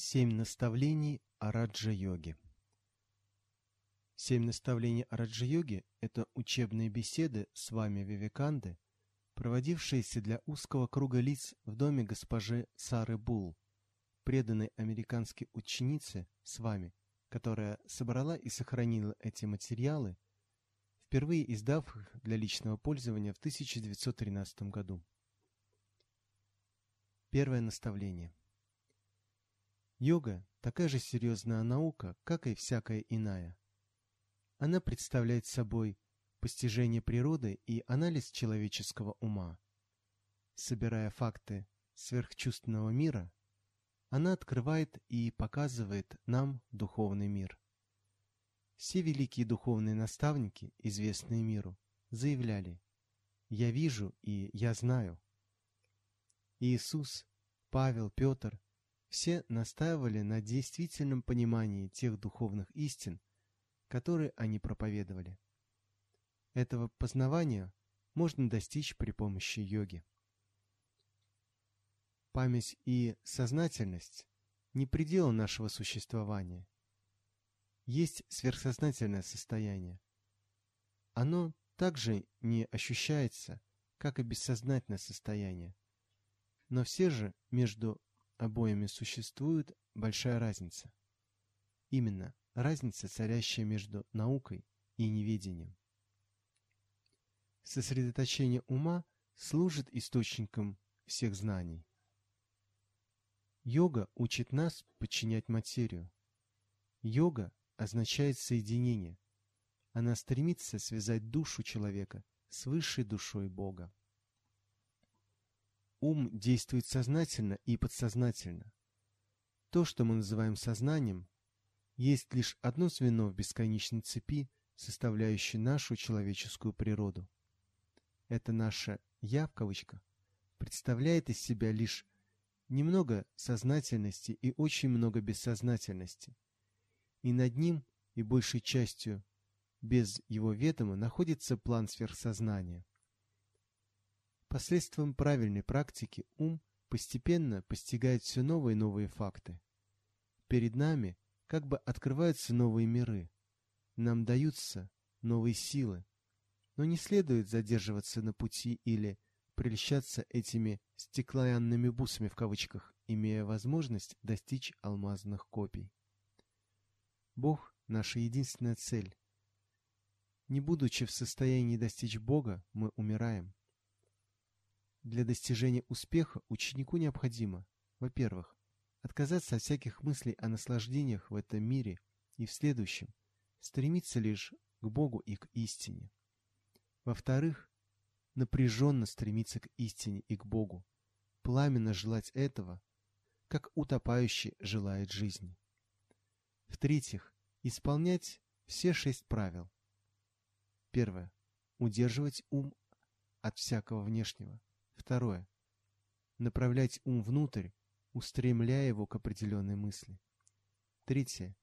Семь наставлений о раджа-йоге Семь наставлений о раджа-йоге – это учебные беседы с вами Вивеканды, проводившиеся для узкого круга лиц в доме госпожи Сары Бул, преданной американской ученицы с вами, которая собрала и сохранила эти материалы, впервые издав их для личного пользования в 1913 году. Первое наставление. Йога – такая же серьезная наука, как и всякая иная. Она представляет собой постижение природы и анализ человеческого ума. Собирая факты сверхчувственного мира, она открывает и показывает нам духовный мир. Все великие духовные наставники, известные миру, заявляли «Я вижу и я знаю». Иисус, Павел, Петр все настаивали на действительном понимании тех духовных истин, которые они проповедовали. Этого познавания можно достичь при помощи йоги. Память и сознательность – не предел нашего существования. Есть сверхсознательное состояние. Оно также не ощущается, как и бессознательное состояние. Но все же между обоими существует большая разница. Именно разница, царящая между наукой и неведением. Сосредоточение ума служит источником всех знаний. Йога учит нас подчинять материю. Йога означает соединение. Она стремится связать душу человека с высшей душой Бога. Ум действует сознательно и подсознательно. То, что мы называем сознанием, есть лишь одно звено в бесконечной цепи, составляющей нашу человеческую природу. Это наше «я» в кавычках представляет из себя лишь немного сознательности и очень много бессознательности. И над ним, и большей частью, без его ведома, находится план сверхсознания. Посредством правильной практики ум постепенно постигает все новые и новые факты. Перед нами как бы открываются новые миры, нам даются новые силы, но не следует задерживаться на пути или прельщаться этими «стеклянными бусами» в кавычках, имея возможность достичь алмазных копий. Бог – наша единственная цель. Не будучи в состоянии достичь Бога, мы умираем. Для достижения успеха ученику необходимо, во-первых, отказаться от всяких мыслей о наслаждениях в этом мире и в следующем, стремиться лишь к Богу и к истине. Во-вторых, напряженно стремиться к истине и к Богу, пламенно желать этого, как утопающий желает жизни. В-третьих, исполнять все шесть правил. Первое. Удерживать ум от всякого внешнего. Второе. Направлять ум внутрь, устремляя его к определенной мысли. Третье.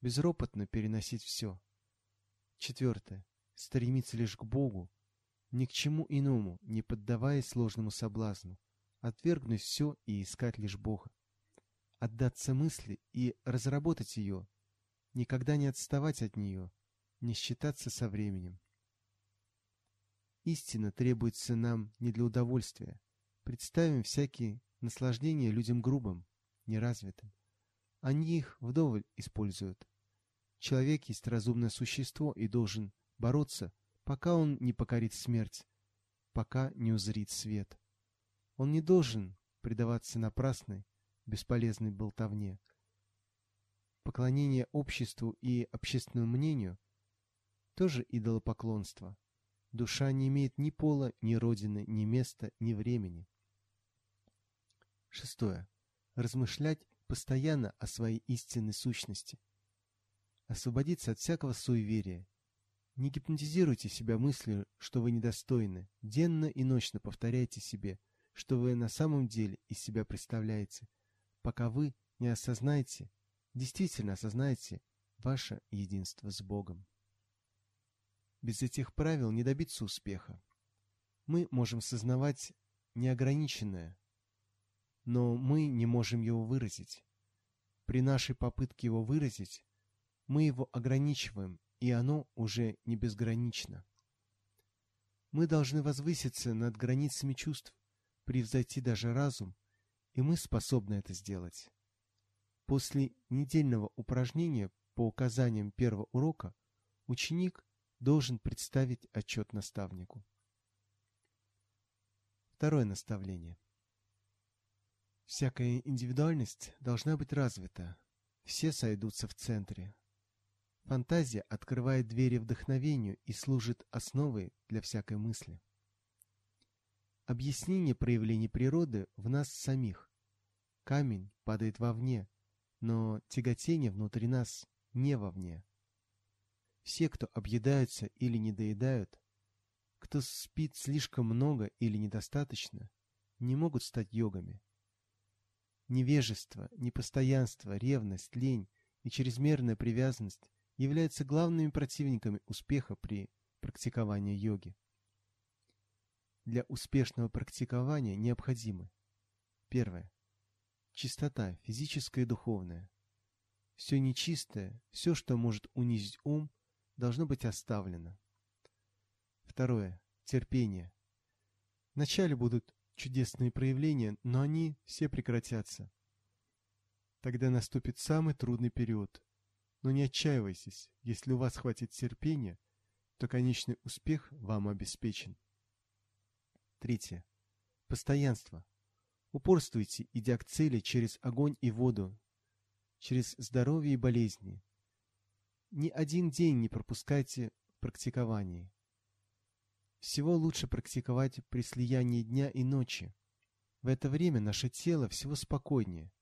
Безропотно переносить все. Четвертое. Стремиться лишь к Богу, ни к чему иному, не поддаваясь сложному соблазну, отвергнуть все и искать лишь Бога. Отдаться мысли и разработать ее, никогда не отставать от нее, не считаться со временем. Истина требуется нам не для удовольствия. Представим всякие наслаждения людям грубым, неразвитым. Они их вдоволь используют. Человек есть разумное существо и должен бороться, пока он не покорит смерть, пока не узрит свет. Он не должен предаваться напрасной, бесполезной болтовне. Поклонение обществу и общественному мнению тоже идолопоклонство. Душа не имеет ни пола, ни родины, ни места, ни времени. Шестое. Размышлять постоянно о своей истинной сущности. Освободиться от всякого суеверия. Не гипнотизируйте себя мыслью, что вы недостойны. Денно и ночно повторяйте себе, что вы на самом деле из себя представляете, пока вы не осознаете, действительно осознаете ваше единство с Богом. Без этих правил не добиться успеха. Мы можем сознавать неограниченное, но мы не можем его выразить. при нашей попытке его выразить, мы его ограничиваем, и оно уже не безгранично. Мы должны возвыситься над границами чувств, превзойти даже разум, и мы способны это сделать. После недельного упражнения по указаниям первого урока ученик должен представить отчет наставнику. Второе наставление. Всякая индивидуальность должна быть развита. Все сойдутся в центре. Фантазия открывает двери вдохновению и служит основой для всякой мысли. Объяснение проявлений природы в нас самих. Камень падает вовне, но тяготение внутри нас не вовне. Все, кто объедаются или недоедают, кто спит слишком много или недостаточно, не могут стать йогами. Невежество, непостоянство, ревность, лень и чрезмерная привязанность являются главными противниками успеха при практиковании йоги. Для успешного практикования необходимы Первое. Чистота физическая и духовная. Все нечистое, все, что может унизить ум, должно быть оставлено. Второе. Терпение. Вначале будут чудесные проявления, но они все прекратятся. Тогда наступит самый трудный период. Но не отчаивайтесь, если у вас хватит терпения, то конечный успех вам обеспечен. Третье. Постоянство. Упорствуйте, идя к цели через огонь и воду, через здоровье и болезни. Ни один день не пропускайте в практиковании. Всего лучше практиковать при слиянии дня и ночи. В это время наше тело всего спокойнее.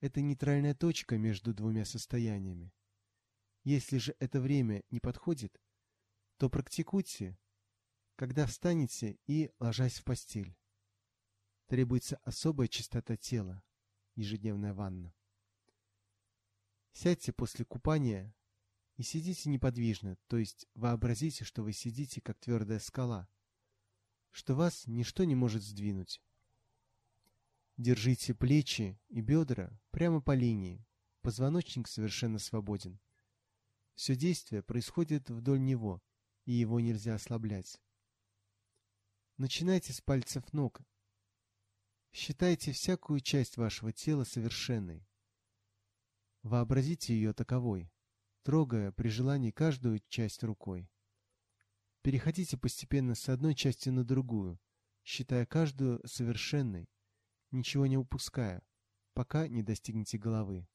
Это нейтральная точка между двумя состояниями. Если же это время не подходит, то практикуйте, когда встанете и ложась в постель. Требуется особая чистота тела, ежедневная ванна. Сядьте после купания и сидите неподвижно, то есть вообразите, что вы сидите, как твердая скала, что вас ничто не может сдвинуть. Держите плечи и бедра прямо по линии, позвоночник совершенно свободен. Все действие происходит вдоль него, и его нельзя ослаблять. Начинайте с пальцев ног. Считайте всякую часть вашего тела совершенной. Вообразите ее таковой трогая при желании каждую часть рукой. Переходите постепенно с одной части на другую, считая каждую совершенной, ничего не упуская, пока не достигнете головы.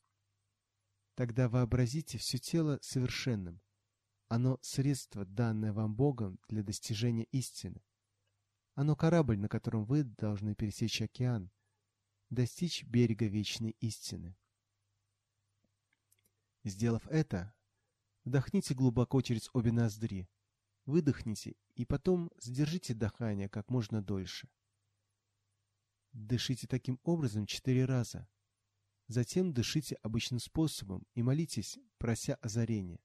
Тогда вообразите все тело совершенным. Оно средство, данное вам Богом для достижения истины. Оно корабль, на котором вы должны пересечь океан, достичь берега вечной истины. Сделав это, Вдохните глубоко через обе ноздри. Выдохните и потом задержите дыхание как можно дольше. Дышите таким образом четыре раза. Затем дышите обычным способом и молитесь, прося озарения.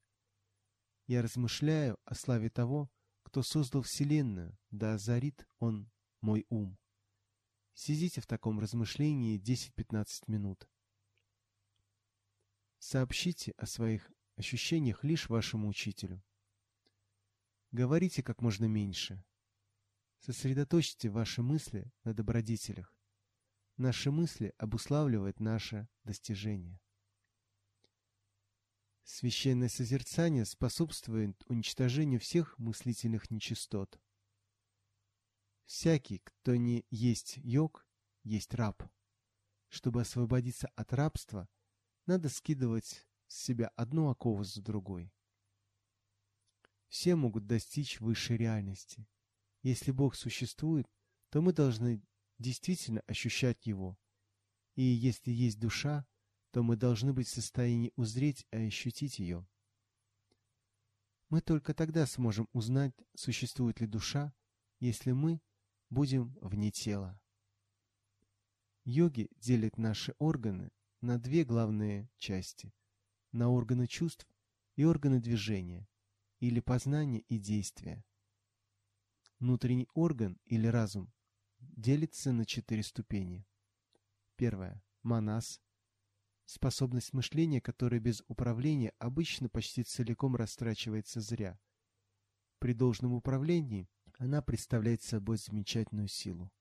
Я размышляю о славе того, кто создал Вселенную, да озарит он мой ум. Сидите в таком размышлении 10-15 минут. Сообщите о своих ощущениях лишь вашему учителю. Говорите как можно меньше. Сосредоточьте ваши мысли на добродетелях. Наши мысли обуславливают наше достижение. Священное созерцание способствует уничтожению всех мыслительных нечистот. Всякий, кто не есть йог, есть раб. Чтобы освободиться от рабства, надо скидывать с себя одну окову за другой. Все могут достичь высшей реальности. Если Бог существует, то мы должны действительно ощущать Его. И если есть душа, то мы должны быть в состоянии узреть и ощутить ее. Мы только тогда сможем узнать, существует ли душа, если мы будем вне тела. Йоги делят наши органы на две главные части на органы чувств и органы движения, или познания и действия. Внутренний орган или разум делится на четыре ступени. Первая – манас, способность мышления, которая без управления обычно почти целиком растрачивается зря. При должном управлении она представляет собой замечательную силу.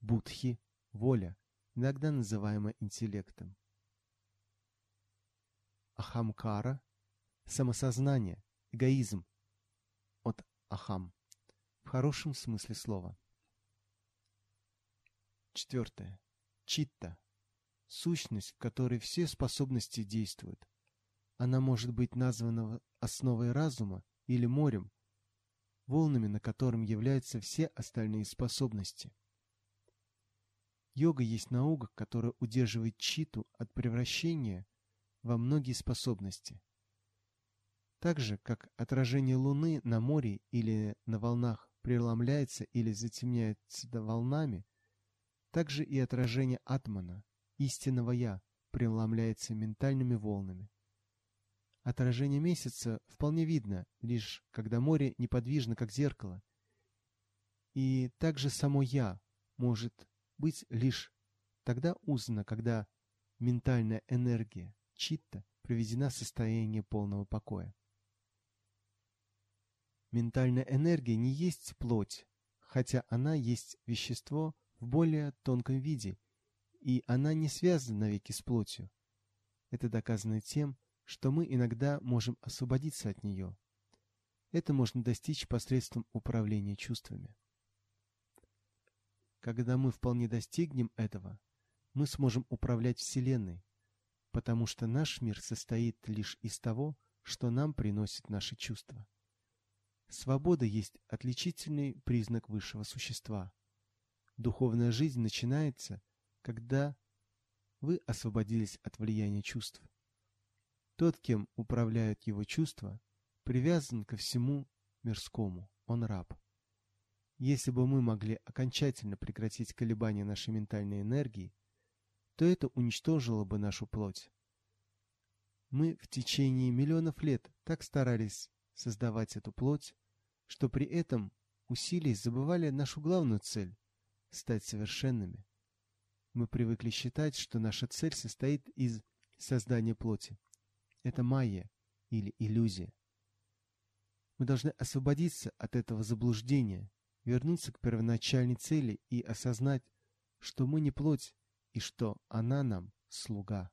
Будхи – воля, иногда называемая интеллектом. Ахамкара – самосознание, эгоизм от ахам в хорошем смысле слова. Четвертое. Читта – сущность, в которой все способности действуют. Она может быть названа основой разума или морем, волнами, на котором являются все остальные способности. Йога есть наука, которая удерживает читу от превращения во многие способности. Так же, как отражение Луны на море или на волнах преломляется или затемняется волнами, так же и отражение Атмана, истинного Я, преломляется ментальными волнами. Отражение месяца вполне видно, лишь когда море неподвижно, как зеркало. И также само «я» может быть лишь тогда узнано, когда ментальная энергия, читта, приведена в состояние полного покоя. Ментальная энергия не есть плоть, хотя она есть вещество в более тонком виде, и она не связана навеки с плотью. Это доказано тем, что мы иногда можем освободиться от нее. Это можно достичь посредством управления чувствами. Когда мы вполне достигнем этого, мы сможем управлять Вселенной, потому что наш мир состоит лишь из того, что нам приносит наши чувства. Свобода есть отличительный признак высшего существа. Духовная жизнь начинается, когда вы освободились от влияния чувств. Тот, кем управляют его чувства, привязан ко всему мирскому, он раб. Если бы мы могли окончательно прекратить колебания нашей ментальной энергии, то это уничтожило бы нашу плоть. Мы в течение миллионов лет так старались создавать эту плоть, что при этом усилий забывали нашу главную цель – стать совершенными. Мы привыкли считать, что наша цель состоит из создания плоти. Это майя или иллюзия. Мы должны освободиться от этого заблуждения, вернуться к первоначальной цели и осознать, что мы не плоть и что она нам слуга.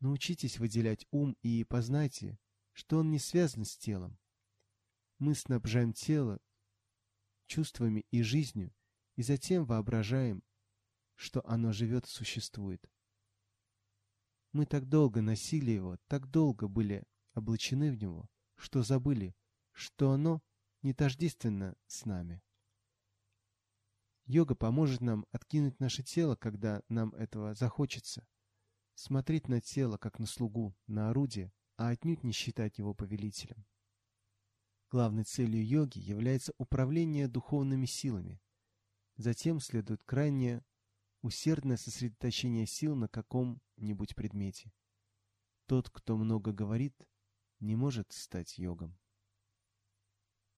Научитесь выделять ум и познайте, что он не связан с телом. Мы снабжаем тело чувствами и жизнью, и затем воображаем, что оно живет и существует. Мы так долго носили его, так долго были облачены в него, что забыли, что оно не тождественно с нами. Йога поможет нам откинуть наше тело, когда нам этого захочется, смотреть на тело, как на слугу, на орудие, а отнюдь не считать его повелителем. Главной целью йоги является управление духовными силами. Затем следует крайне усердное сосредоточение сил на каком-нибудь предмете. Тот, кто много говорит, не может стать йогом.